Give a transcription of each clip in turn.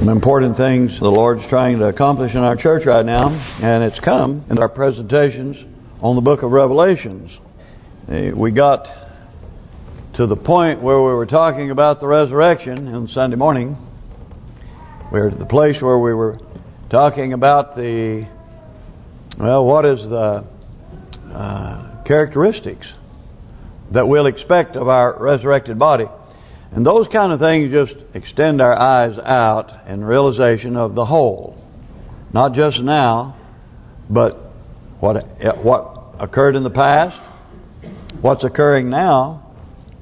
some important things the Lord's trying to accomplish in our church right now, and it's come in our presentations on the book of Revelations. Uh, we got to the point where we were talking about the resurrection on Sunday morning. We were at the place where we were talking about the, well, what is the uh, characteristics that we'll expect of our resurrected body. And those kind of things just extend our eyes out in realization of the whole. Not just now, but what what occurred in the past, what's occurring now,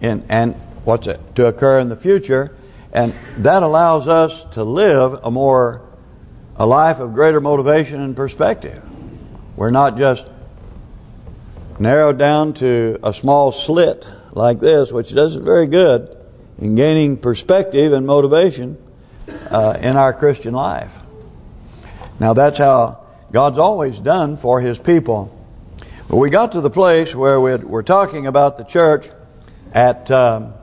and, and what's to occur in the future. And that allows us to live a more a life of greater motivation and perspective. We're not just narrowed down to a small slit like this, which does very good in gaining perspective and motivation uh, in our Christian life. Now that's how God's always done for His people. But we got to the place where we're talking about the church at um,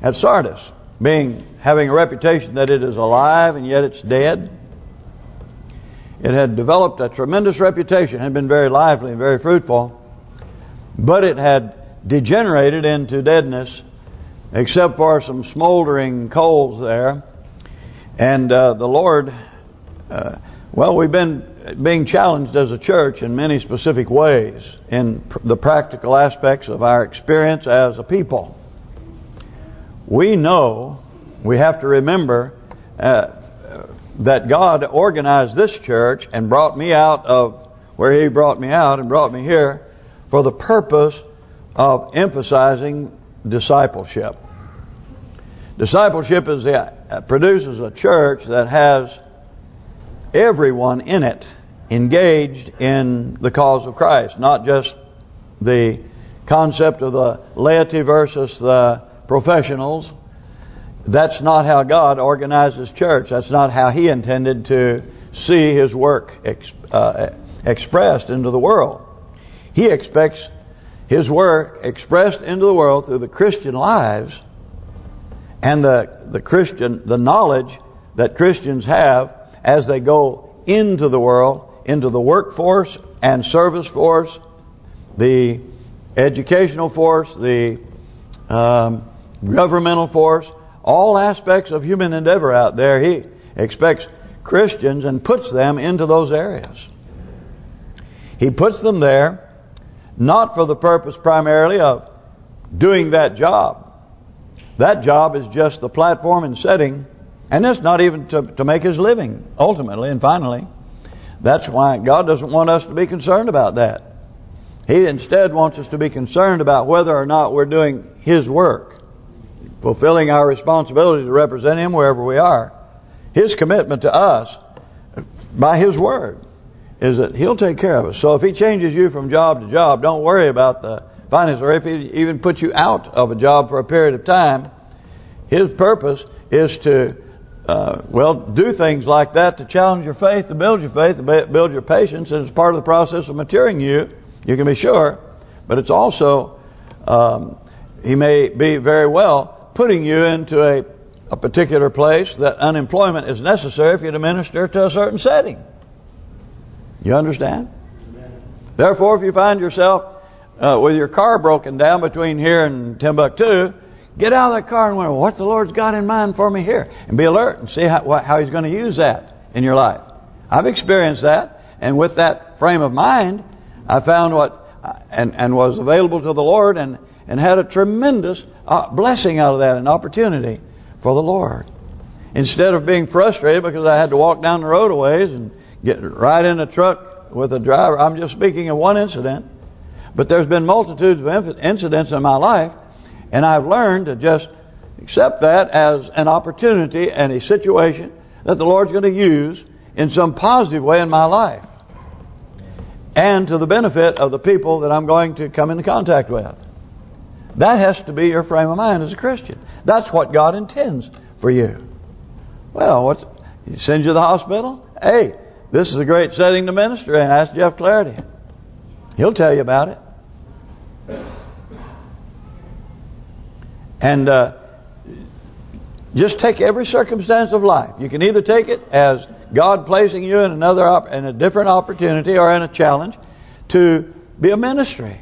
at Sardis being having a reputation that it is alive and yet it's dead. It had developed a tremendous reputation, had been very lively and very fruitful, but it had degenerated into deadness except for some smoldering coals there. And uh, the Lord, uh, well, we've been being challenged as a church in many specific ways in pr the practical aspects of our experience as a people. We know, we have to remember uh, that God organized this church and brought me out of where He brought me out and brought me here for the purpose of emphasizing discipleship. Discipleship is the, uh, produces a church that has everyone in it engaged in the cause of Christ, not just the concept of the laity versus the professionals. That's not how God organizes church. That's not how He intended to see His work uh, expressed into the world. He expects His work expressed into the world through the Christian lives and the the Christian the knowledge that Christians have as they go into the world, into the workforce and service force, the educational force, the um, governmental force, all aspects of human endeavor out there. He expects Christians and puts them into those areas. He puts them there not for the purpose primarily of doing that job, that job is just the platform and setting, and it's not even to, to make his living, ultimately and finally. That's why God doesn't want us to be concerned about that. He instead wants us to be concerned about whether or not we're doing His work, fulfilling our responsibility to represent Him wherever we are. His commitment to us, by His word, is that He'll take care of us. So if He changes you from job to job, don't worry about the finances. or if he even puts you out of a job for a period of time, his purpose is to, uh, well, do things like that to challenge your faith, to build your faith, to build your patience. And it's part of the process of maturing you, you can be sure. But it's also, um, he may be very well putting you into a, a particular place that unemployment is necessary for you to minister to a certain setting. You understand? Therefore, if you find yourself uh, with your car broken down between here and Timbuktu, get out of that car and wonder, what the Lord's got in mind for me here? And be alert and see how, how He's going to use that in your life. I've experienced that, and with that frame of mind, I found what and and was available to the Lord and and had a tremendous uh, blessing out of that, an opportunity for the Lord. Instead of being frustrated because I had to walk down the road a ways and get right in a truck with a driver, I'm just speaking of one incident but there's been multitudes of incidents in my life, and I've learned to just accept that as an opportunity and a situation that the Lord's going to use in some positive way in my life. And to the benefit of the people that I'm going to come into contact with. That has to be your frame of mind as a Christian. That's what God intends for you. Well, what's He sends you to the hospital? Hey, this is a great setting to minister in. Ask Jeff Clarity. He'll tell you about it. And uh, Just take every circumstance of life. You can either take it as God placing you in another in a different opportunity or in a challenge to be a ministry.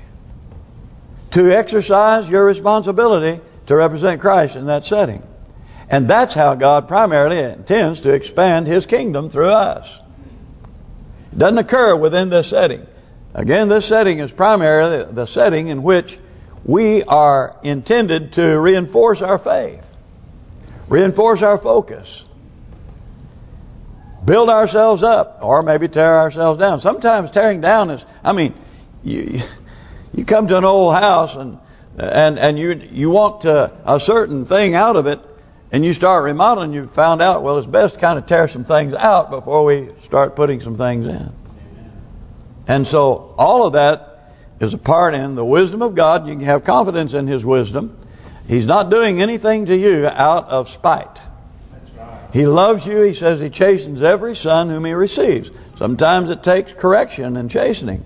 To exercise your responsibility to represent Christ in that setting. And that's how God primarily intends to expand His kingdom through us. It doesn't occur within this setting. Again, this setting is primarily the setting in which we are intended to reinforce our faith, reinforce our focus, build ourselves up, or maybe tear ourselves down. Sometimes tearing down is, I mean, you you come to an old house and and and you you want to, a certain thing out of it, and you start remodeling. You found out well, it's best to kind of tear some things out before we start putting some things in. And so all of that is a part in the wisdom of God. You can have confidence in His wisdom. He's not doing anything to you out of spite. He loves you. He says He chastens every son whom He receives. Sometimes it takes correction and chastening.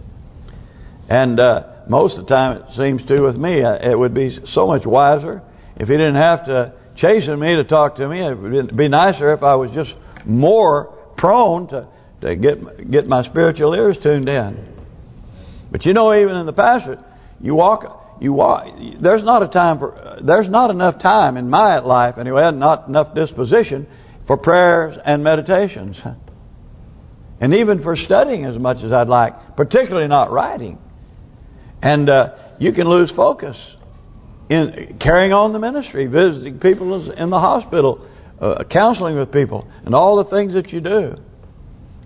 And uh, most of the time it seems to with me, uh, it would be so much wiser if He didn't have to chasten me to talk to me. It would be nicer if I was just more prone to to get get my spiritual ears tuned in. But you know, even in the pastor, you walk, you walk. There's not a time for. There's not enough time in my life anyway. Not enough disposition for prayers and meditations, and even for studying as much as I'd like. Particularly not writing, and uh, you can lose focus in carrying on the ministry, visiting people in the hospital, uh, counseling with people, and all the things that you do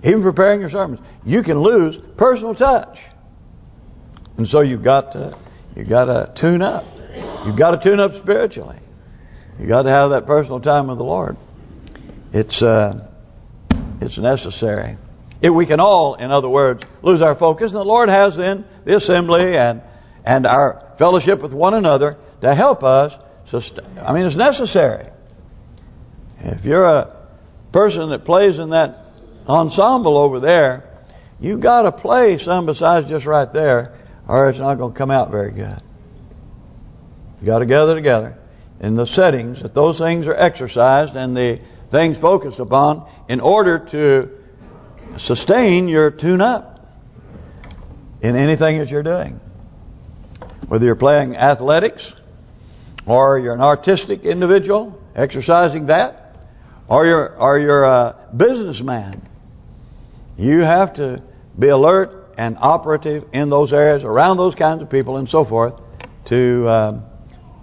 even preparing your sermons, you can lose personal touch. And so you've got to you've got to tune up. You've got to tune up spiritually. You've got to have that personal time with the Lord. It's uh, it's necessary. We can all, in other words, lose our focus, and the Lord has in the assembly and and our fellowship with one another to help us. I mean, it's necessary. If you're a person that plays in that ensemble over there, you've got to play some besides just right there, or it's not going to come out very good. You got to gather together in the settings that those things are exercised and the things focused upon in order to sustain your tune-up in anything that you're doing. Whether you're playing athletics or you're an artistic individual exercising that or you're or you're a businessman you have to be alert and operative in those areas, around those kinds of people and so forth, to uh,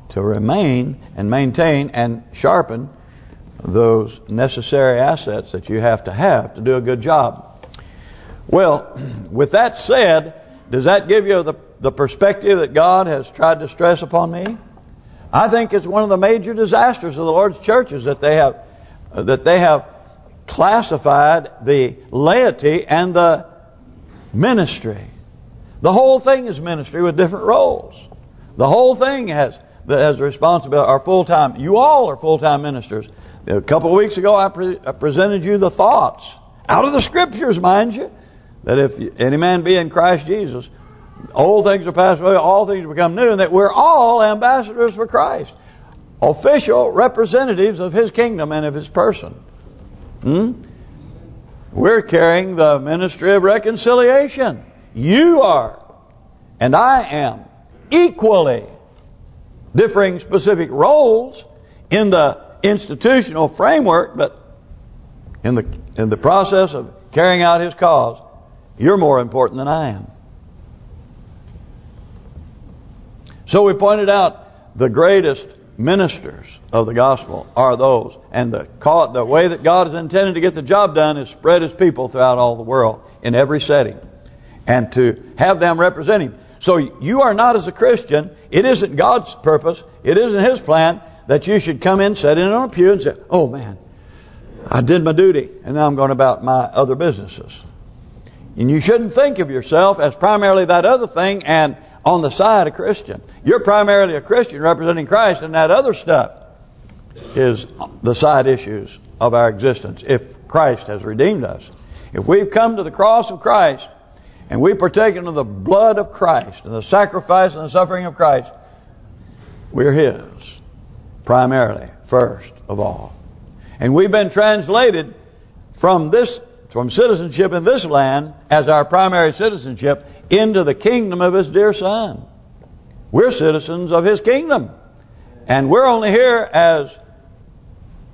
to remain and maintain and sharpen those necessary assets that you have to have to do a good job. Well, with that said, does that give you the the perspective that God has tried to stress upon me? I think it's one of the major disasters of the Lord's churches that they have that they have classified the laity and the ministry. The whole thing is ministry with different roles. The whole thing has that has responsibility are full time. You all are full time ministers. A couple of weeks ago, I, pre I, presented you the thoughts out of the scriptures, mind you, that if any man be in Christ Jesus, old things are passed away, all things become new, and that we're all ambassadors for Christ, official representatives of His kingdom and of His person. Hmm? We're carrying the ministry of reconciliation. You are, and I am, equally differing specific roles in the institutional framework, but in the in the process of carrying out His cause, you're more important than I am. So we pointed out the greatest ministers of the gospel are those. And the the way that God has intended to get the job done is spread His people throughout all the world in every setting. And to have them represent Him. So you are not as a Christian, it isn't God's purpose, it isn't His plan that you should come in, sit in on a pew and say, oh man, I did my duty and now I'm going about my other businesses. And you shouldn't think of yourself as primarily that other thing and on the side of Christian. You're primarily a Christian representing Christ, and that other stuff is the side issues of our existence if Christ has redeemed us. If we've come to the cross of Christ and we've partaken of the blood of Christ and the sacrifice and the suffering of Christ, we're His primarily first of all. And we've been translated from this from citizenship in this land as our primary citizenship into the kingdom of His dear Son. We're citizens of His kingdom. And we're only here as,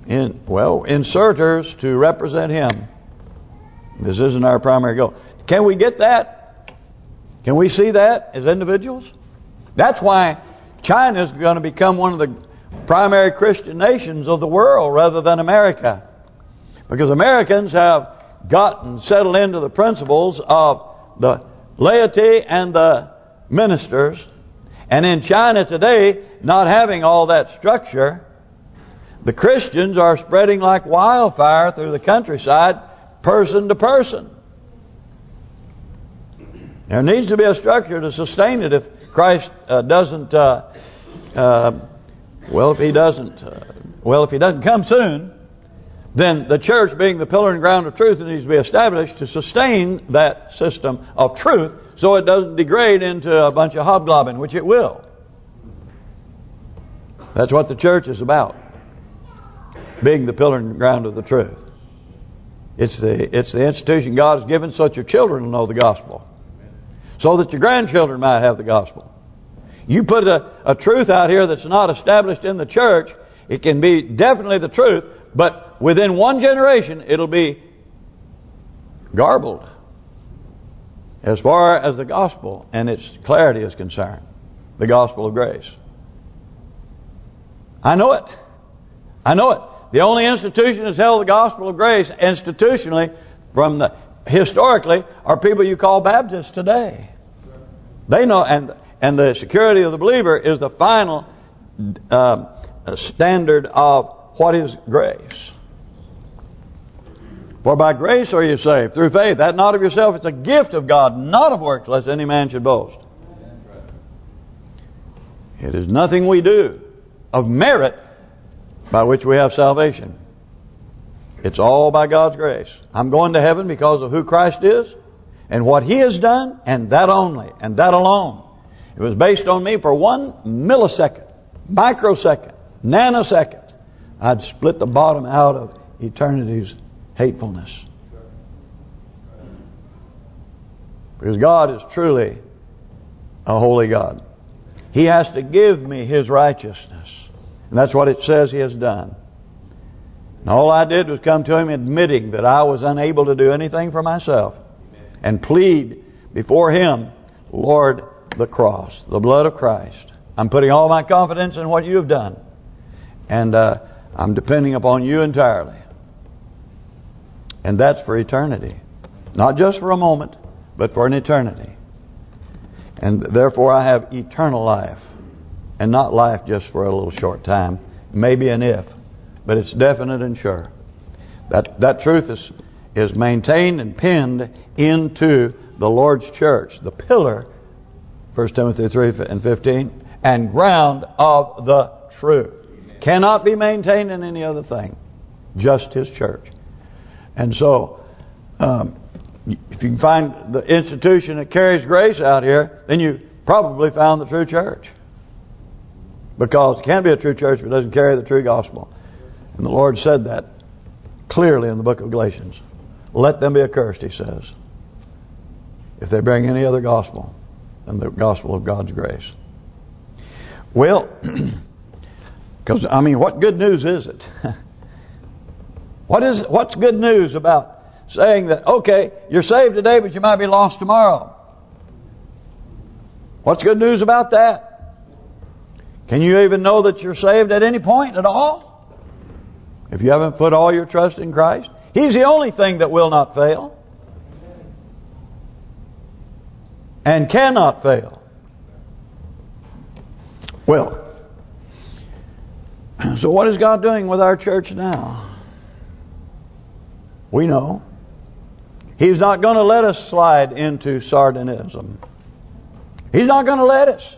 in well, inserters to represent Him. This isn't our primary goal. Can we get that? Can we see that as individuals? That's why China is going to become one of the primary Christian nations of the world rather than America. Because Americans have gotten settled into the principles of the laity and the ministers. And in China today, not having all that structure, the Christians are spreading like wildfire through the countryside, person to person. There needs to be a structure to sustain it if Christ uh, doesn't, uh, uh, well, if He doesn't, uh, well, if He doesn't come soon, then the church being the pillar and ground of truth needs to be established to sustain that system of truth so it doesn't degrade into a bunch of hobgoblin, which it will. That's what the church is about. Being the pillar and ground of the truth. It's the it's the institution God has given so that your children will know the gospel. So that your grandchildren might have the gospel. You put a, a truth out here that's not established in the church, it can be definitely the truth, but within one generation, it'll be garbled as far as the gospel and its clarity is concerned. The gospel of grace. I know it. I know it. The only institution that's held the gospel of grace institutionally from the historically are people you call Baptists today. They know, and and the security of the believer is the final uh, standard of what is grace. For by grace are you saved, through faith, that not of yourself, it's a gift of God, not of works, lest any man should boast. It is nothing we do of merit by which we have salvation. It's all by God's grace. I'm going to heaven because of who Christ is and what He has done, and that only, and that alone. It was based on me for one millisecond, microsecond, nanosecond. I'd split the bottom out of eternity's hatefulness. Because God is truly a holy God. He has to give me His righteousness. And that's what it says He has done. And all I did was come to Him admitting that I was unable to do anything for myself. And plead before Him, Lord, the cross, the blood of Christ. I'm putting all my confidence in what you have done. And uh, I'm depending upon you entirely. And that's for eternity. Not just for a moment, but for an eternity. And therefore I have eternal life. And not life just for a little short time. Maybe an if. But it's definite and sure. That that truth is is maintained and pinned into the Lord's church. The pillar, 1 Timothy 3 and 15, and ground of the truth. Cannot be maintained in any other thing. Just His church. And so, um, if you can find the institution that carries grace out here, then you probably found the true church. Because it can't be a true church if it doesn't carry the true gospel. And the Lord said that clearly in the book of Galatians. Let them be accursed, he says, if they bring any other gospel than the gospel of God's grace. Well, Because, I mean, what good news is it? what is What's good news about saying that, okay, you're saved today, but you might be lost tomorrow? What's good news about that? Can you even know that you're saved at any point at all? If you haven't put all your trust in Christ? He's the only thing that will not fail. And cannot fail. Well, so what is God doing with our church now? We know. He's not going to let us slide into sardinism. He's not going to let us.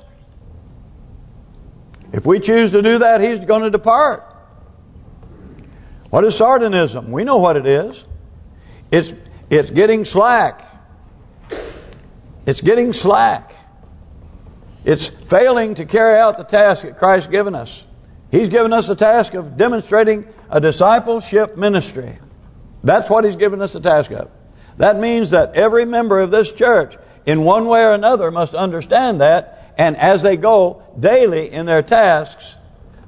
If we choose to do that, He's going to depart. What is sardinism? We know what it is. It's it's getting slack. It's getting slack. It's failing to carry out the task that Christ's given us. He's given us the task of demonstrating a discipleship ministry. That's what He's given us the task of. That means that every member of this church, in one way or another, must understand that. And as they go daily in their tasks,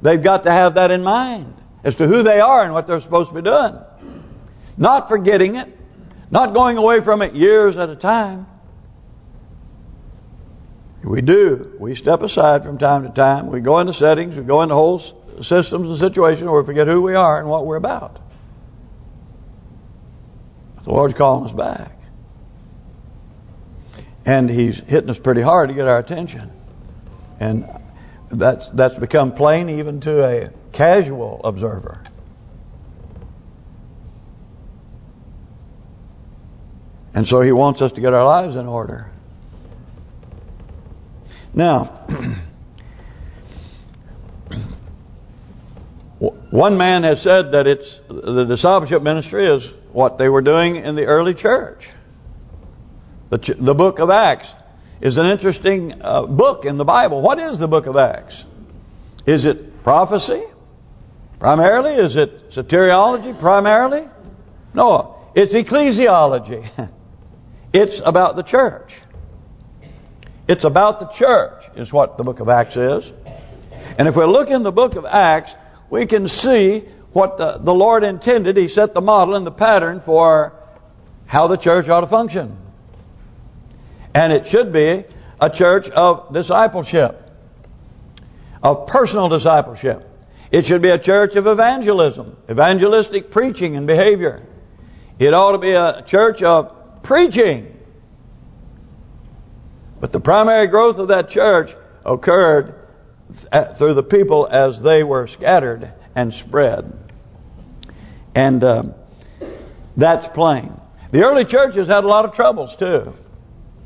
they've got to have that in mind as to who they are and what they're supposed to be doing. Not forgetting it. Not going away from it years at a time. We do. We step aside from time to time. We go into settings. We go into whole systems and situations where we forget who we are and what we're about. The Lord's calling us back. And He's hitting us pretty hard to get our attention. And that's that's become plain even to a casual observer. And so He wants us to get our lives in order. Now, one man has said that it's the discipleship ministry is what they were doing in the early church. The, ch the book of Acts is an interesting uh, book in the Bible. What is the book of Acts? Is it prophecy? Primarily? Is it soteriology? Primarily? No, it's ecclesiology. it's about the church. It's about the church, is what the book of Acts is. And if we look in the book of Acts, we can see what the, the Lord intended. He set the model and the pattern for how the church ought to function. And it should be a church of discipleship, of personal discipleship. It should be a church of evangelism, evangelistic preaching and behavior. It ought to be a church of preaching but the primary growth of that church occurred through the people as they were scattered and spread. And uh, that's plain. The early churches had a lot of troubles too.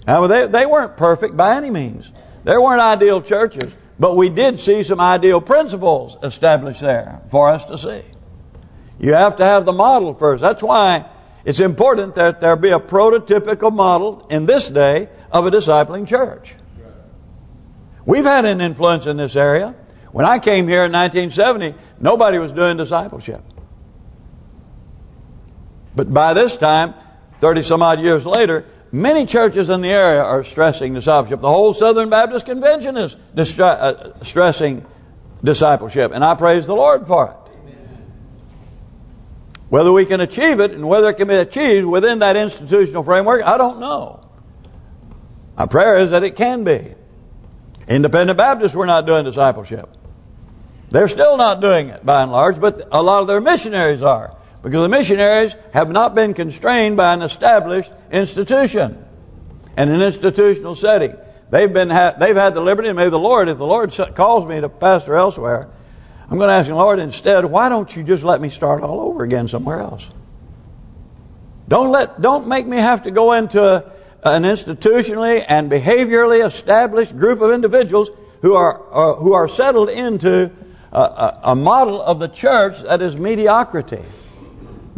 Now, they, they weren't perfect by any means. They weren't ideal churches. But we did see some ideal principles established there for us to see. You have to have the model first. That's why it's important that there be a prototypical model in this day of a discipling church. We've had an influence in this area. When I came here in 1970, nobody was doing discipleship. But by this time, 30 some odd years later, many churches in the area are stressing discipleship. The whole Southern Baptist Convention is uh, stressing discipleship. And I praise the Lord for it. Whether we can achieve it and whether it can be achieved within that institutional framework, I don't know. My prayer is that it can be. Independent Baptists were not doing discipleship. They're still not doing it by and large, but a lot of their missionaries are. Because the missionaries have not been constrained by an established institution and an institutional setting. They've been ha they've had the liberty, and maybe the Lord, if the Lord calls me to pastor elsewhere, I'm going to ask the Lord instead, why don't you just let me start all over again somewhere else? Don't let, don't make me have to go into a, an institutionally and behaviorally established group of individuals who are uh, who are settled into a, a, a model of the church that is mediocrity,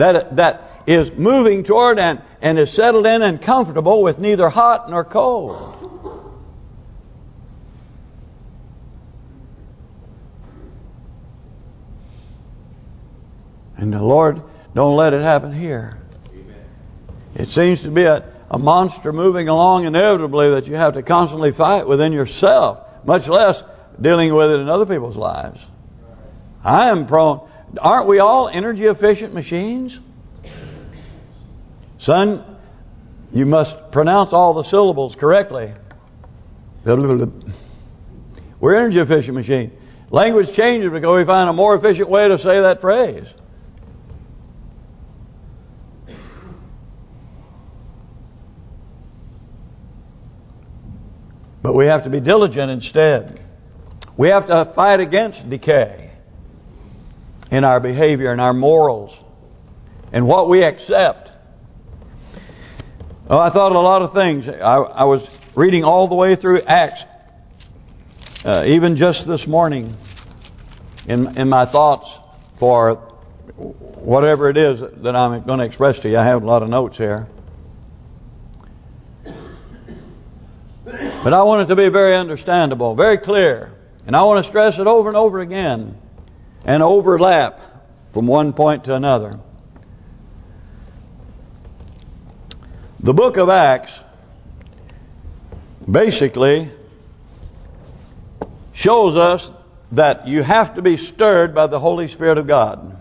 that that is moving toward and and is settled in and comfortable with neither hot nor cold. And the Lord, don't let it happen here. Amen. It seems to be a, a monster moving along inevitably that you have to constantly fight within yourself, much less dealing with it in other people's lives. I am prone. Aren't we all energy efficient machines? Son, you must pronounce all the syllables correctly. We're energy efficient machine. Language changes because we find a more efficient way to say that phrase. But we have to be diligent instead. We have to fight against decay in our behavior and our morals and what we accept. Oh, I thought a lot of things. I, I was reading all the way through Acts, uh, even just this morning, in in my thoughts for whatever it is that I'm going to express to you. I have a lot of notes here. But I want it to be very understandable, very clear. And I want to stress it over and over again. And overlap from one point to another. The book of Acts basically shows us that you have to be stirred by the Holy Spirit of God.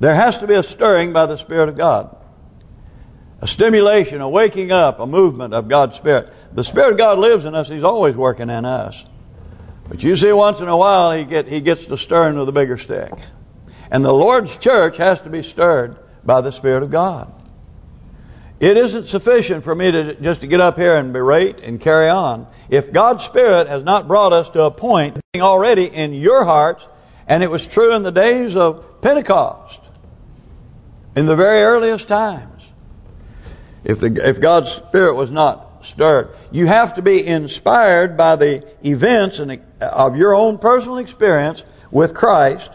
There has to be a stirring by the Spirit of God. A stimulation, a waking up, a movement of God's Spirit. The Spirit of God lives in us. He's always working in us. But you see, once in a while, he get he gets the stirring with a bigger stick. And the Lord's church has to be stirred by the Spirit of God. It isn't sufficient for me to just to get up here and berate and carry on. If God's Spirit has not brought us to a point already in your hearts, and it was true in the days of Pentecost, in the very earliest times, if the if God's Spirit was not stirred, you have to be inspired by the events and of your own personal experience with Christ,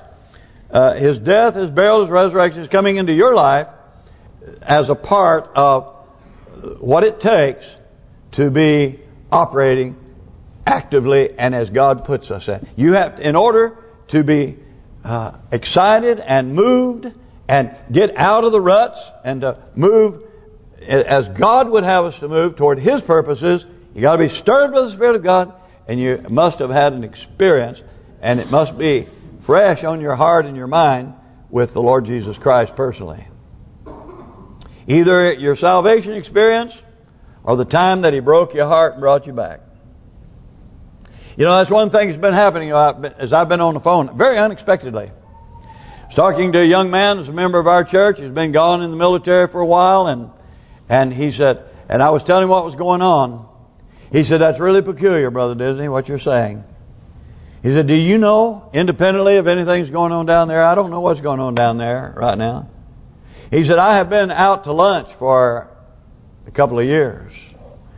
uh, His death, His burial, His resurrection, is coming into your life, as a part of what it takes to be operating actively and as God puts us in. You have, in order to be uh, excited and moved and get out of the ruts and to move as God would have us to move toward His purposes, you got to be stirred by the Spirit of God, and you must have had an experience, and it must be fresh on your heart and your mind with the Lord Jesus Christ personally. Either your salvation experience or the time that He broke your heart and brought you back. You know, that's one thing that's been happening as I've been on the phone, very unexpectedly. I was talking to a young man who's a member of our church. He's been gone in the military for a while, and and he said, and I was telling him what was going on. He said, that's really peculiar, Brother Disney, what you're saying. He said, do you know, independently of anything's going on down there, I don't know what's going on down there right now. He said, I have been out to lunch for a couple of years.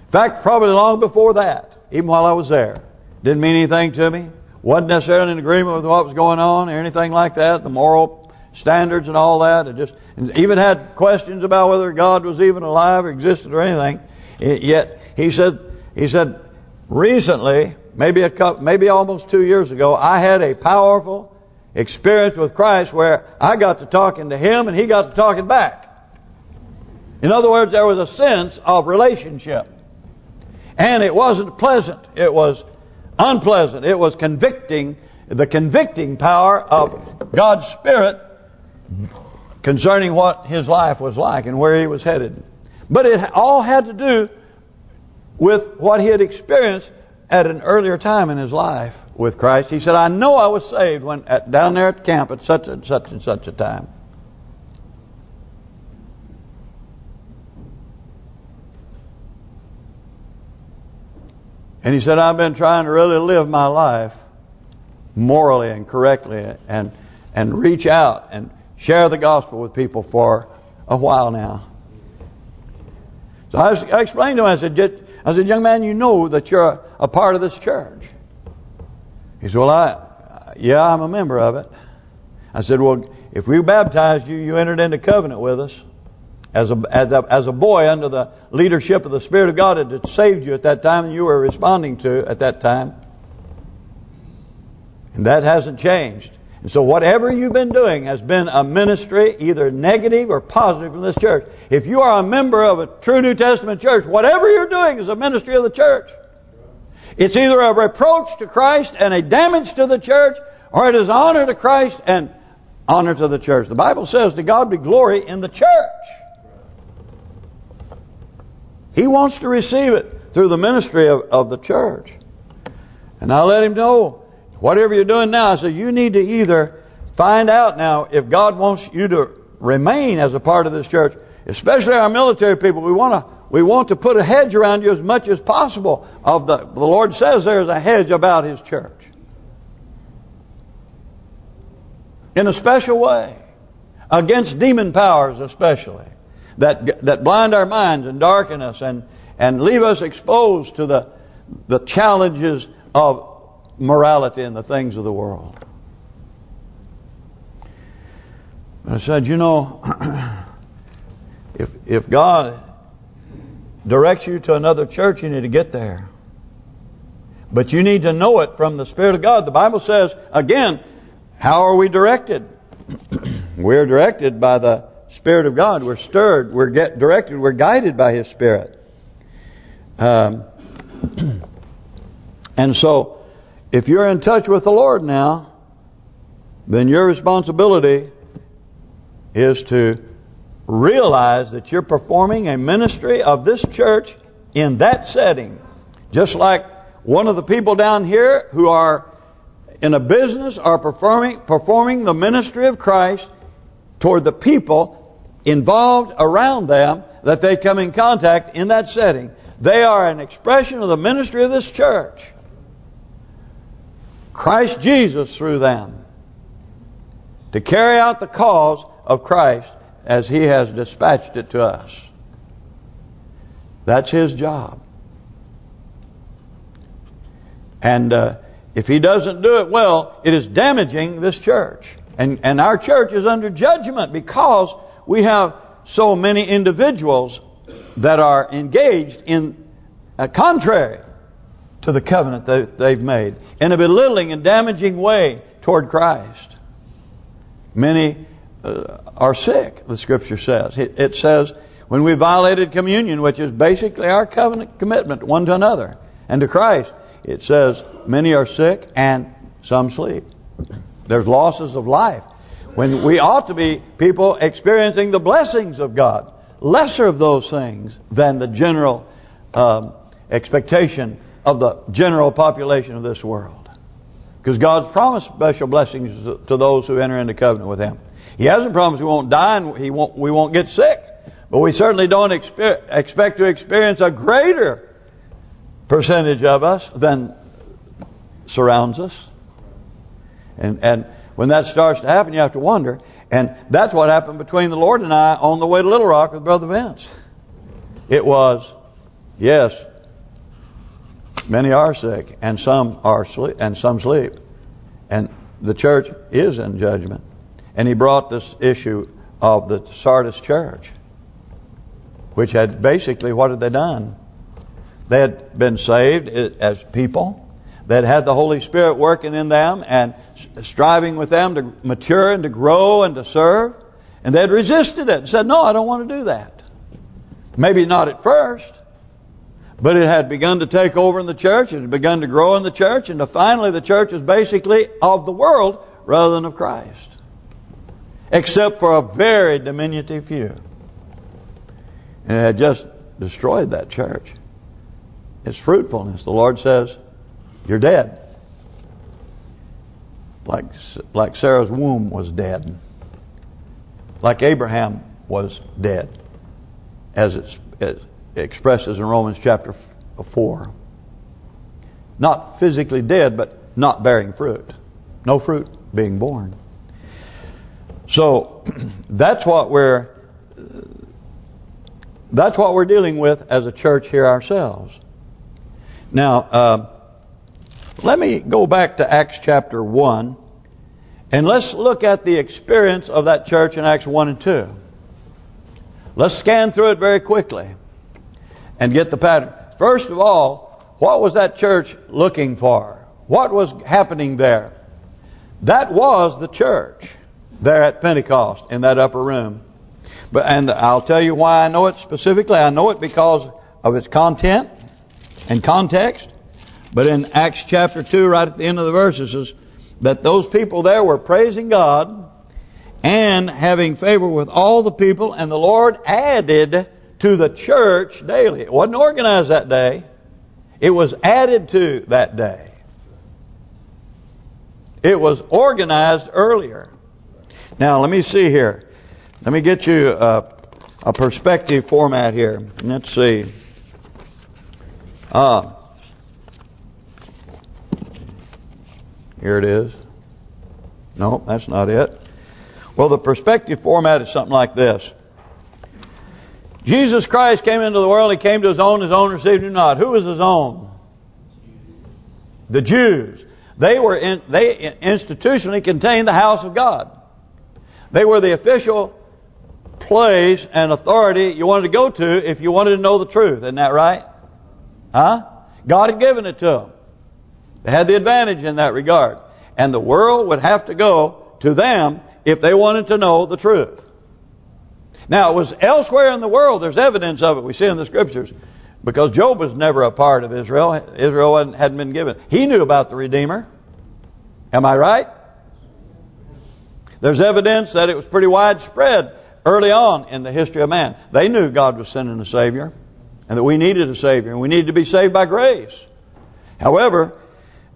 In fact, probably long before that, even while I was there. Didn't mean anything to me. Wasn't necessarily in agreement with what was going on or anything like that. The moral standards and all that. It just even had questions about whether God was even alive or existed or anything. Yet he said, he said, recently, maybe a couple, maybe almost two years ago, I had a powerful experience with Christ where I got to talking to Him and He got to talking back. In other words, there was a sense of relationship. And it wasn't pleasant. It was unpleasant. It was convicting, the convicting power of God's Spirit concerning what His life was like and where He was headed. But it all had to do with what He had experienced at an earlier time in His life with Christ. He said, I know I was saved when at, down there at camp at such and such and such a time. And he said, I've been trying to really live my life morally and correctly and and reach out and share the gospel with people for a while now. So I, was, I explained to him, I said, I said, young man, you know that you're a, part of this church. He said, well, I, yeah, I'm a member of it. I said, well, if we baptized you, you entered into covenant with us as a, as a as a boy under the leadership of the Spirit of God that saved you at that time and you were responding to at that time. And that hasn't changed. And so whatever you've been doing has been a ministry, either negative or positive from this church. If you are a member of a true New Testament church, whatever you're doing is a ministry of the church. It's either a reproach to Christ and a damage to the church, or it is honor to Christ and honor to the church. The Bible says, to God be glory in the church. He wants to receive it through the ministry of, of the church. And I let him know, whatever you're doing now, I said, you need to either find out now if God wants you to remain as a part of this church, especially our military people. We want to we want to put a hedge around you as much as possible. Of the the Lord says there is a hedge about His church. In a special way. Against demon powers especially. That that blind our minds and darken us and and leave us exposed to the the challenges of morality and the things of the world. I said, you know, if if God directs you to another church, you need to get there. But you need to know it from the Spirit of God. The Bible says, again, How are we directed? we're directed by the Spirit of God. We're stirred. We're get directed. We're guided by His Spirit. Um, and so, if you're in touch with the Lord now, then your responsibility is to realize that you're performing a ministry of this church in that setting. Just like one of the people down here who are in a business are performing performing the ministry of Christ toward the people involved around them that they come in contact in that setting. They are an expression of the ministry of this church. Christ Jesus through them to carry out the cause of Christ as He has dispatched it to us. That's His job. And uh, if He doesn't do it well, it is damaging this church. And and our church is under judgment because we have so many individuals that are engaged in a contrary to the covenant that they've made in a belittling and damaging way toward Christ. Many uh, are sick, the Scripture says. It, it says, when we violated communion, which is basically our covenant commitment one to another and to Christ, it says, many are sick and some sleep. There's losses of life. When we ought to be people experiencing the blessings of God. Lesser of those things than the general um, expectation of the general population of this world. Because God's promised special blessings to those who enter into covenant with Him. He hasn't promised we won't die and he won't, we won't get sick. But we certainly don't expect to experience a greater percentage of us than surrounds us. And and when that starts to happen, you have to wonder. And that's what happened between the Lord and I on the way to Little Rock with Brother Vince. It was, yes, many are sick and some are sleep and some sleep. And the church is in judgment. And he brought this issue of the Sardis church, which had basically, what had they done? They had been saved as people. Had had the Holy Spirit working in them and striving with them to mature and to grow and to serve. And they had resisted it and said, no, I don't want to do that. Maybe not at first. But it had begun to take over in the church. It had begun to grow in the church. And finally the church is basically of the world rather than of Christ. Except for a very diminutive few. And it had just destroyed that church. Its fruitfulness. The Lord says, you're dead. Like like Sarah's womb was dead. Like Abraham was dead. As it expresses in Romans chapter 4. Not physically dead, but not bearing fruit. No fruit being born. So that's what we're that's what we're dealing with as a church here ourselves. Now, uh, let me go back to Acts chapter 1 and let's look at the experience of that church in Acts 1 and 2. Let's scan through it very quickly and get the pattern. First of all, what was that church looking for? What was happening there? That was the church there at Pentecost in that upper room. But and I'll tell you why I know it specifically. I know it because of its content and context. But in Acts chapter 2, right at the end of the verses, that those people there were praising God and having favor with all the people, and the Lord added to the church daily. It wasn't organized that day. It was added to that day. It was organized earlier. Now, let me see here. Let me get you a, a perspective format here. Let's see. Ah. Here it is. No, that's not it. Well, the perspective format is something like this. Jesus Christ came into the world. He came to his own. His own received him not. Who was his own? The Jews. They were in, they institutionally contained the house of God. They were the official place and authority you wanted to go to if you wanted to know the truth. Isn't that right? Huh? God had given it to them. They had the advantage in that regard. And the world would have to go to them if they wanted to know the truth. Now, it was elsewhere in the world. There's evidence of it. We see in the Scriptures. Because Job was never a part of Israel. Israel hadn't been given. He knew about the Redeemer. Am I right? There's evidence that it was pretty widespread early on in the history of man. They knew God was sending a Savior. And that we needed a Savior. And we needed to be saved by grace. However,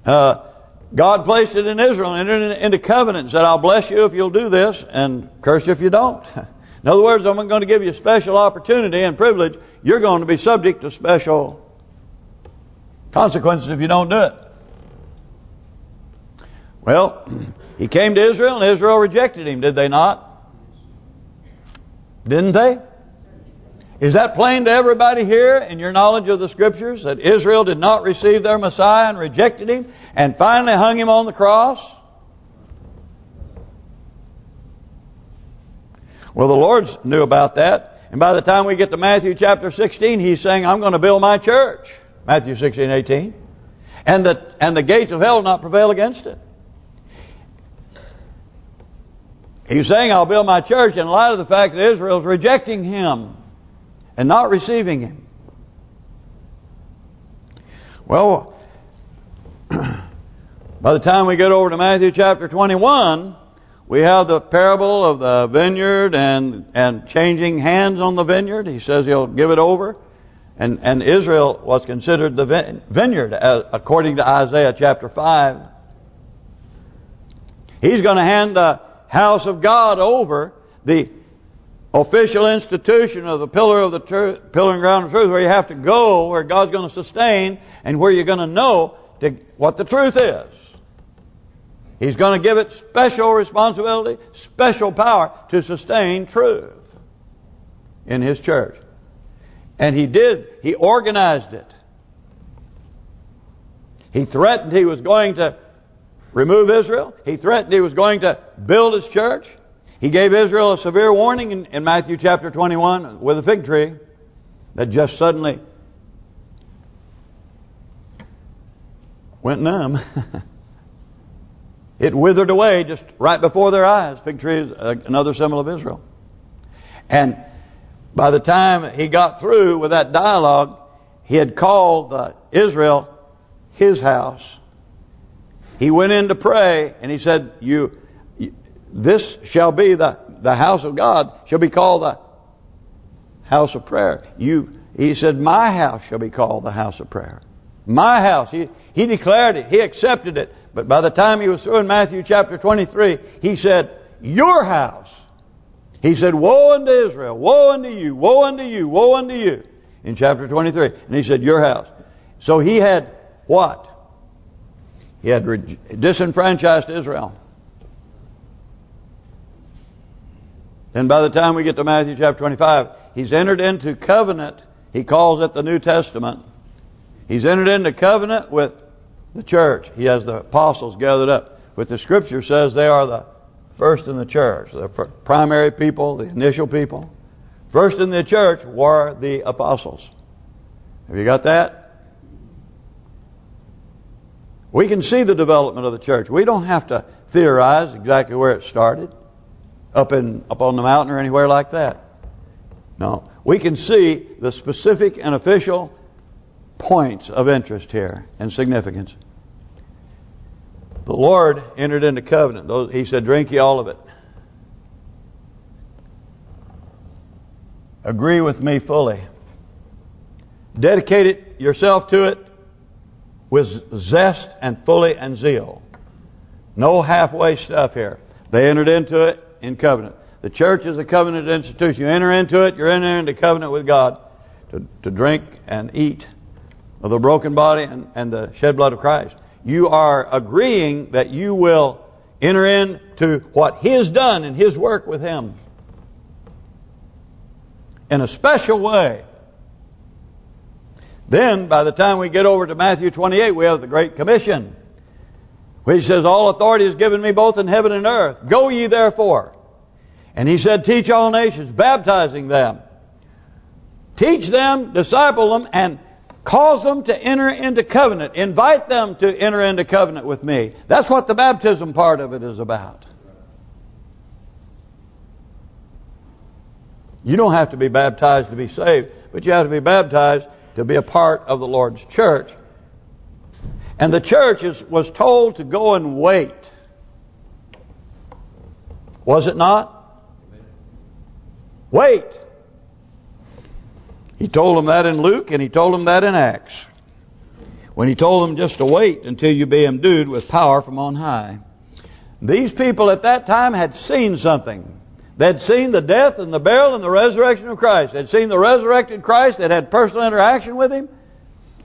uh, God placed it in Israel and entered into covenant and said, I'll bless you if you'll do this and curse you if you don't. In other words, I'm going to give you a special opportunity and privilege. You're going to be subject to special consequences if you don't do it. Well, he came to Israel and Israel rejected him, did they not? Didn't they? Is that plain to everybody here in your knowledge of the Scriptures that Israel did not receive their Messiah and rejected him and finally hung him on the cross? Well, the Lord knew about that. And by the time we get to Matthew chapter 16, He's saying, I'm going to build my church. Matthew 16, 18. And the, and the gates of hell will not prevail against it. He's saying, I'll build my church in light of the fact that Israel's rejecting Him and not receiving Him. Well, by the time we get over to Matthew chapter 21, we have the parable of the vineyard and and changing hands on the vineyard. He says he'll give it over. And and Israel was considered the vineyard according to Isaiah chapter 5. He's going to hand the house of God over, the official institution of the pillar of the pillar and ground of truth, where you have to go, where God's going to sustain, and where you're going to know to, what the truth is. He's going to give it special responsibility, special power to sustain truth in His church. And He did. He organized it. He threatened He was going to remove Israel. He threatened He was going to build His church. He gave Israel a severe warning in, in Matthew chapter 21 with a fig tree that just suddenly went numb. It withered away just right before their eyes. Fig tree is another symbol of Israel. And by the time he got through with that dialogue, he had called uh, Israel his house. He went in to pray, and he said, "You, this shall be the the house of God shall be called the house of prayer." You, he said, "My house shall be called the house of prayer." My house. He he declared it. He accepted it. But by the time he was through in Matthew chapter 23, he said, Your house. He said, Woe unto Israel, woe unto you, woe unto you, woe unto you. In chapter 23. And he said, Your house. So he had what? He had disenfranchised Israel. And by the time we get to Matthew chapter 25, he's entered into covenant. He calls it the New Testament. He's entered into covenant with the church. He has the apostles gathered up. But the scripture says they are the first in the church. The primary people, the initial people. First in the church were the apostles. Have you got that? We can see the development of the church. We don't have to theorize exactly where it started. Up in up on the mountain or anywhere like that. No. We can see the specific and official points of interest here and significance. The Lord entered into covenant. He said, drink ye all of it. Agree with me fully. Dedicate it yourself to it with zest and fully and zeal. No halfway stuff here. They entered into it in covenant. The church is a covenant institution. You enter into it, you're entering into covenant with God to, to drink and eat of the broken body and, and the shed blood of Christ. You are agreeing that you will enter into what He has done in His work with Him. In a special way. Then, by the time we get over to Matthew 28, we have the Great Commission. Which says, All authority is given me both in heaven and earth. Go ye therefore. And he said, Teach all nations, baptizing them. Teach them, disciple them, and Cause them to enter into covenant. Invite them to enter into covenant with me. That's what the baptism part of it is about. You don't have to be baptized to be saved, but you have to be baptized to be a part of the Lord's church. And the church is, was told to go and wait. Was it not? Wait. He told them that in Luke and he told them that in Acts. When he told them just to wait until you be endued with power from on high. These people at that time had seen something. They'd seen the death and the burial and the resurrection of Christ. They'd seen the resurrected Christ. They'd had personal interaction with Him.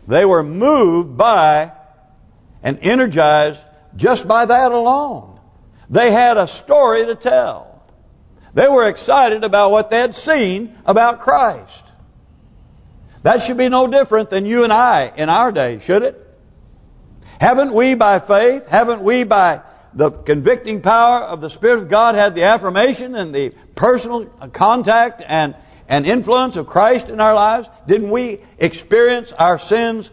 They were moved by and energized just by that alone. They had a story to tell. They were excited about what they had seen about Christ. That should be no different than you and I in our day, should it? Haven't we by faith, haven't we by the convicting power of the Spirit of God had the affirmation and the personal contact and, and influence of Christ in our lives? Didn't we experience our sins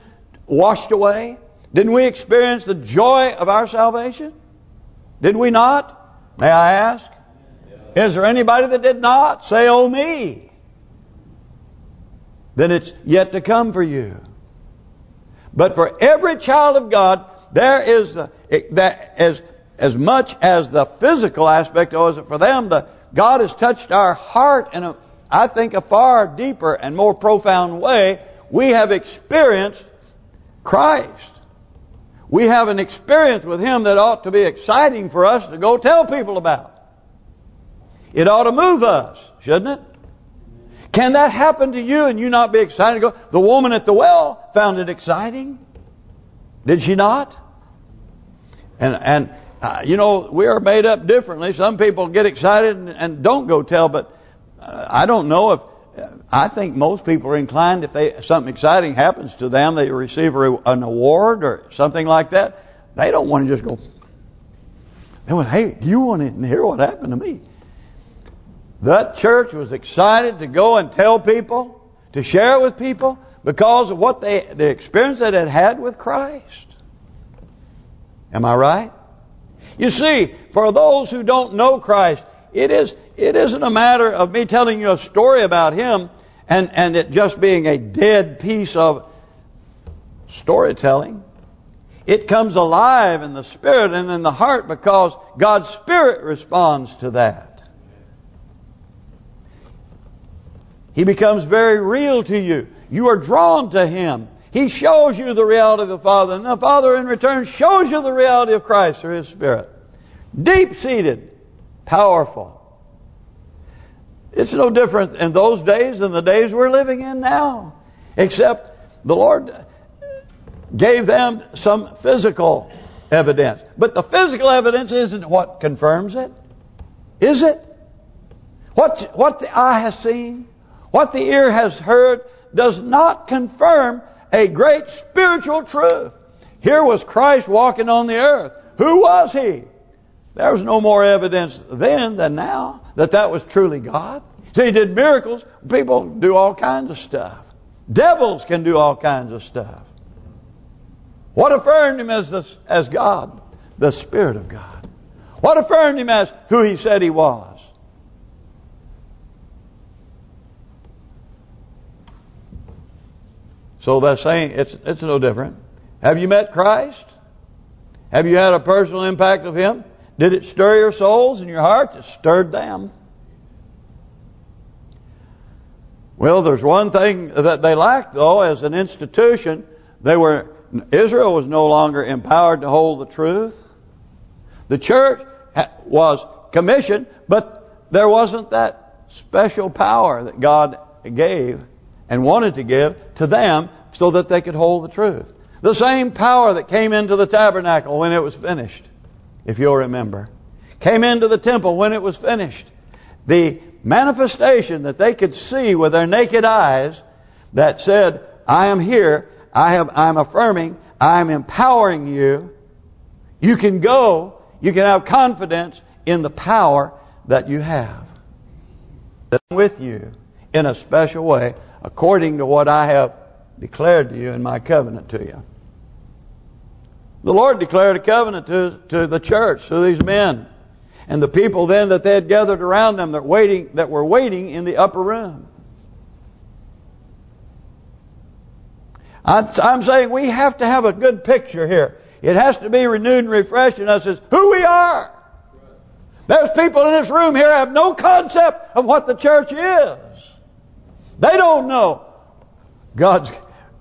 washed away? Didn't we experience the joy of our salvation? Did we not? May I ask? Is there anybody that did not? Say, oh me then it's yet to come for you. But for every child of God, there is uh, the, that as as much as the physical aspect of it for them, the God has touched our heart in a, I think, a far deeper and more profound way. We have experienced Christ. We have an experience with Him that ought to be exciting for us to go tell people about. It ought to move us, shouldn't it? Can that happen to you and you not be excited? Go. The woman at the well found it exciting. Did she not? And and uh, you know we are made up differently. Some people get excited and, and don't go tell, but uh, I don't know if uh, I think most people are inclined if they something exciting happens to them, they receive an award or something like that. They don't want to just go. They want, hey, do you want to hear what happened to me? That church was excited to go and tell people, to share it with people, because of what they the experience that it had with Christ. Am I right? You see, for those who don't know Christ, it is it isn't a matter of me telling you a story about Him and and it just being a dead piece of storytelling. It comes alive in the spirit and in the heart because God's Spirit responds to that. He becomes very real to you. You are drawn to Him. He shows you the reality of the Father. And the Father in return shows you the reality of Christ through His Spirit. Deep-seated. Powerful. It's no different in those days than the days we're living in now. Except the Lord gave them some physical evidence. But the physical evidence isn't what confirms it. Is it? What, what the eye has seen, what the ear has heard does not confirm a great spiritual truth. Here was Christ walking on the earth. Who was He? There was no more evidence then than now that that was truly God. See, He did miracles. People do all kinds of stuff. Devils can do all kinds of stuff. What affirmed Him as, the, as God? The Spirit of God. What affirmed Him as who He said He was? So they're saying it's it's no different. Have you met Christ? Have you had a personal impact of Him? Did it stir your souls and your hearts? It stirred them. Well, there's one thing that they lacked, though, as an institution. They were Israel was no longer empowered to hold the truth. The church was commissioned, but there wasn't that special power that God gave and wanted to give to them so that they could hold the truth. The same power that came into the tabernacle when it was finished, if you'll remember, came into the temple when it was finished. The manifestation that they could see with their naked eyes that said, I am here, I have, I'm affirming, I'm empowering you. You can go, you can have confidence in the power that you have. That I'm with you in a special way according to what I have declared to you in my covenant to you. The Lord declared a covenant to, to the church, to these men. And the people then that they had gathered around them that waiting that were waiting in the upper room. I'm saying we have to have a good picture here. It has to be renewed and refreshed in us as who we are. There's people in this room here have no concept of what the church is. They don't know God's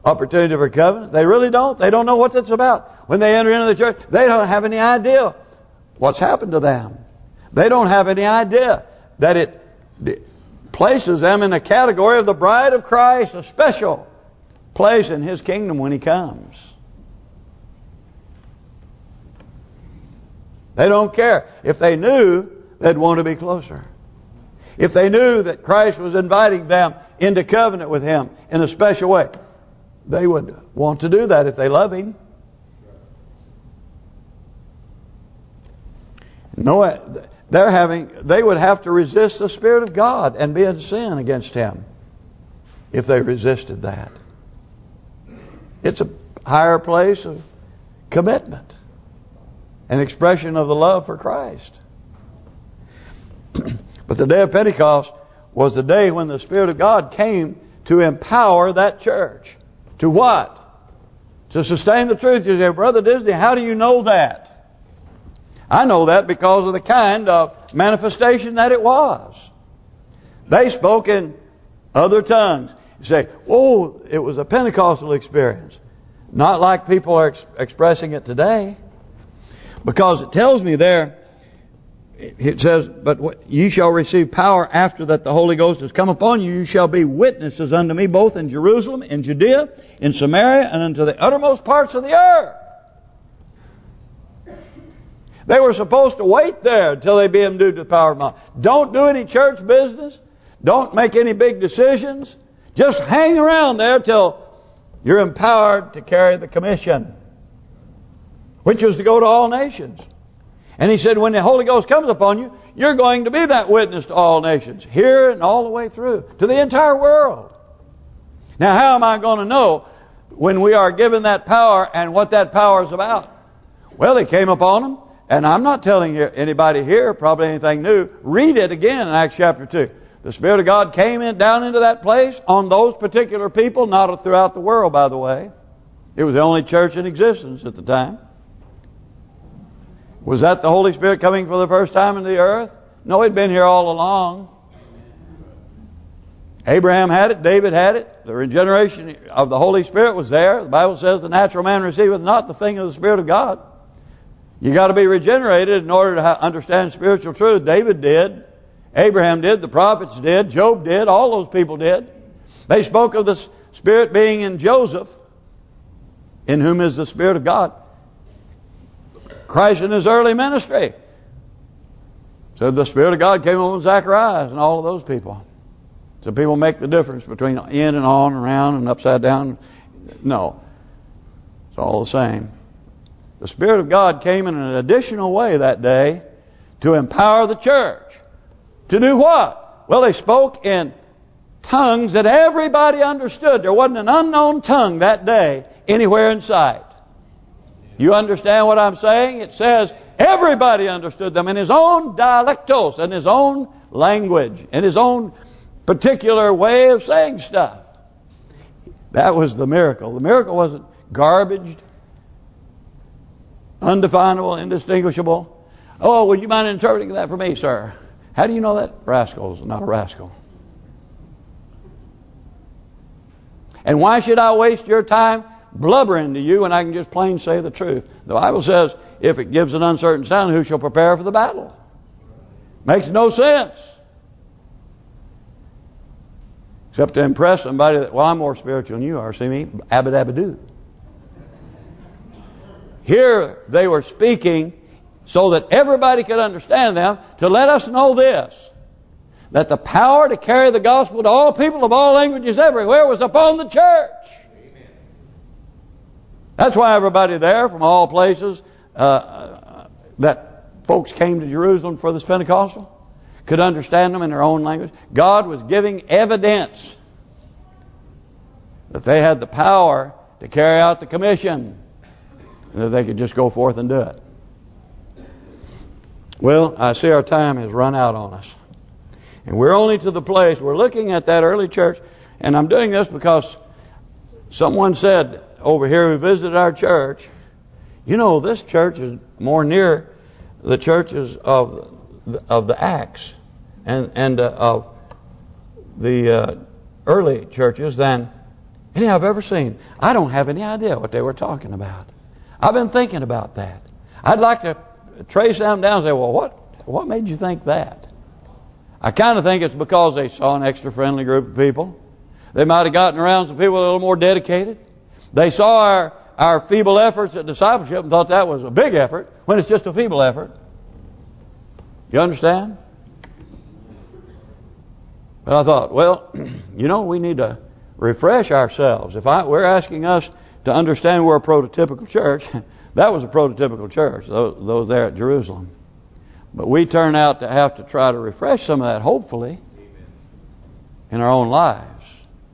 opportunity for covenant. They really don't. They don't know what it's about. When they enter into the church, they don't have any idea what's happened to them. They don't have any idea that it places them in a category of the bride of Christ, a special place in His kingdom when He comes. They don't care. If they knew, they'd want to be closer. If they knew that Christ was inviting them into covenant with Him in a special way, they would want to do that if they love Him. No, they're having. They would have to resist the Spirit of God and be in sin against Him if they resisted that. It's a higher place of commitment, an expression of the love for Christ. but the day of Pentecost was the day when the Spirit of God came to empower that church. To what? To sustain the truth. You say, Brother Disney, how do you know that? I know that because of the kind of manifestation that it was. They spoke in other tongues. You say, oh, it was a Pentecostal experience. Not like people are ex expressing it today. Because it tells me there, it says, But ye shall receive power after that the Holy Ghost has come upon you. You shall be witnesses unto me both in Jerusalem, in Judea, in Samaria, and unto the uttermost parts of the earth. They were supposed to wait there until they be endued with the power of God. Don't do any church business. Don't make any big decisions. Just hang around there till you're empowered to carry the commission. Which is to go to all nations. And he said, when the Holy Ghost comes upon you, you're going to be that witness to all nations. Here and all the way through. To the entire world. Now how am I going to know when we are given that power and what that power is about? Well, he came upon them. And I'm not telling anybody here probably anything new. Read it again in Acts chapter 2. The Spirit of God came in down into that place on those particular people, not throughout the world, by the way. It was the only church in existence at the time. Was that the Holy Spirit coming for the first time into the earth? No, he'd been here all along. Abraham had it, David had it. The regeneration of the Holy Spirit was there. The Bible says the natural man receiveth not the thing of the Spirit of God. You got to be regenerated in order to understand spiritual truth. David did. Abraham did. The prophets did. Job did. All those people did. They spoke of the Spirit being in Joseph, in whom is the Spirit of God. Christ in His early ministry. Said the Spirit of God came on Zacharias and all of those people. So people make the difference between in and on, and around and upside down. No. It's all the same. The Spirit of God came in an additional way that day to empower the church. To do what? Well, they spoke in tongues that everybody understood. There wasn't an unknown tongue that day anywhere in sight. You understand what I'm saying? It says everybody understood them in his own dialectos, in his own language, in his own particular way of saying stuff. That was the miracle. The miracle wasn't garbaged undefinable, indistinguishable. Oh, would you mind interpreting that for me, sir? How do you know that? Rascal is not a rascal. And why should I waste your time blubbering to you and I can just plain say the truth? The Bible says, if it gives an uncertain sound, who shall prepare for the battle? Makes no sense. Except to impress somebody that, well, I'm more spiritual than you are. See me? Abba-dabba-doo. Here they were speaking so that everybody could understand them to let us know this. That the power to carry the gospel to all people of all languages everywhere was upon the church. That's why everybody there from all places uh, that folks came to Jerusalem for this Pentecostal could understand them in their own language. God was giving evidence that they had the power to carry out the commission. That they could just go forth and do it. Well, I see our time has run out on us. And we're only to the place, we're looking at that early church, and I'm doing this because someone said over here who visited our church, you know, this church is more near the churches of of the Acts and and uh, of the uh, early churches than any I've ever seen. I don't have any idea what they were talking about. I've been thinking about that. I'd like to trace them down and say, well, what what made you think that? I kind of think it's because they saw an extra friendly group of people. They might have gotten around some people a little more dedicated. They saw our our feeble efforts at discipleship and thought that was a big effort when it's just a feeble effort. You understand? But I thought, well, you know, we need to refresh ourselves. If I, we're asking us to understand we're a prototypical church, that was a prototypical church, those, those there at Jerusalem. But we turn out to have to try to refresh some of that, hopefully, in our own lives.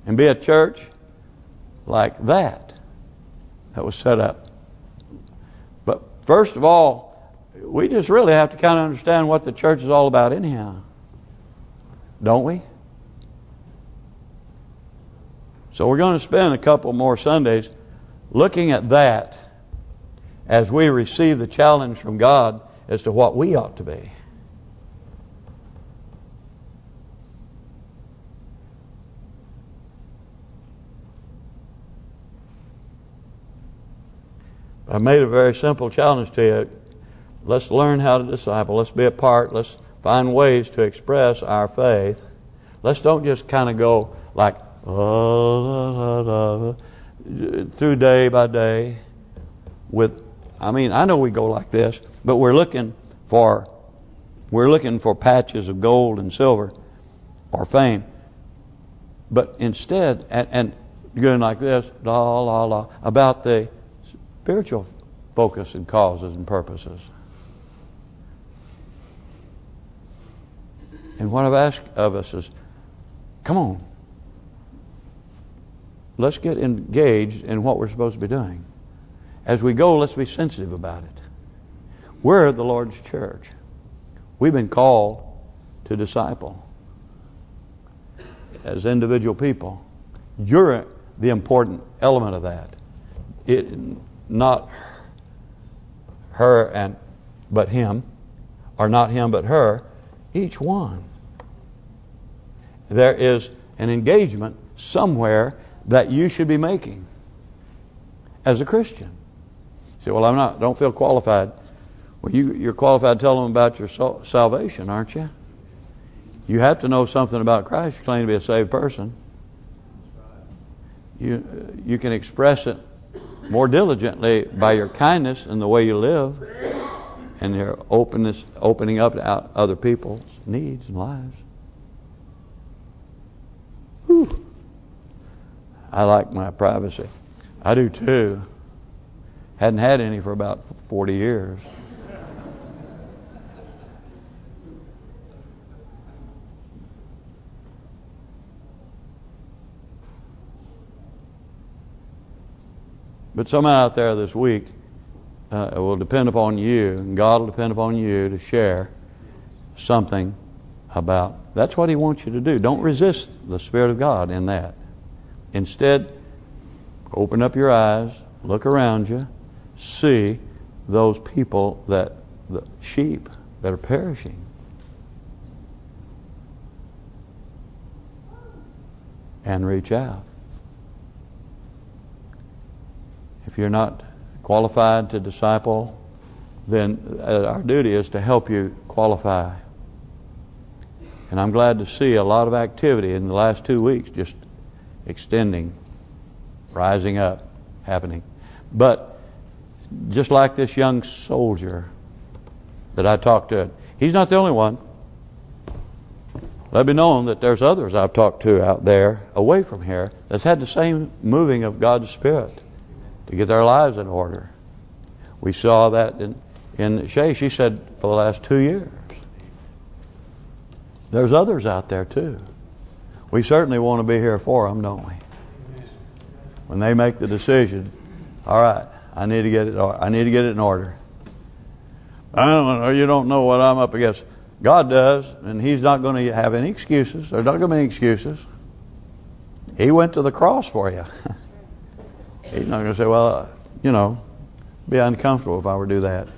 And be a church like that, that was set up. But first of all, we just really have to kind of understand what the church is all about anyhow. Don't we? So we're going to spend a couple more Sundays looking at that as we receive the challenge from God as to what we ought to be. I made a very simple challenge to you. Let's learn how to disciple. Let's be a part. Let's find ways to express our faith. Let's don't just kind of go like uh, through day by day with I mean, I know we go like this, but we're looking for we're looking for patches of gold and silver or fame. But instead, and, and going like this, la la la, about the spiritual focus and causes and purposes. And what I've asked of us is, come on, let's get engaged in what we're supposed to be doing. As we go, let's be sensitive about it. We're the Lord's church. We've been called to disciple as individual people. You're the important element of that. It not her and but him, or not him but her, each one. There is an engagement somewhere that you should be making as a Christian say, well, I'm not, don't feel qualified. Well, you, you're qualified to tell them about your salvation, aren't you? You have to know something about Christ. You claim to be a saved person. You you can express it more diligently by your kindness and the way you live, and your openness, opening up to other people's needs and lives. Whew. I like my privacy. I do too. Hadn't had any for about 40 years. But someone out there this week uh, will depend upon you, and God will depend upon you to share something about. That's what He wants you to do. Don't resist the Spirit of God in that. Instead, open up your eyes, look around you, see those people that the sheep that are perishing. And reach out. If you're not qualified to disciple, then uh, our duty is to help you qualify. And I'm glad to see a lot of activity in the last two weeks just extending, rising up, happening. But just like this young soldier that I talked to. He's not the only one. Let me know that there's others I've talked to out there away from here that's had the same moving of God's Spirit to get their lives in order. We saw that in in Shay. She said for the last two years. There's others out there too. We certainly want to be here for them, don't we? when they make the decision, all right, I need to get it. I need to get it in order. I don't know. You don't know what I'm up against. God does, and He's not going to have any excuses. There's not going to be any excuses. He went to the cross for you. He's not going to say, well, you know, be uncomfortable if I were to do that.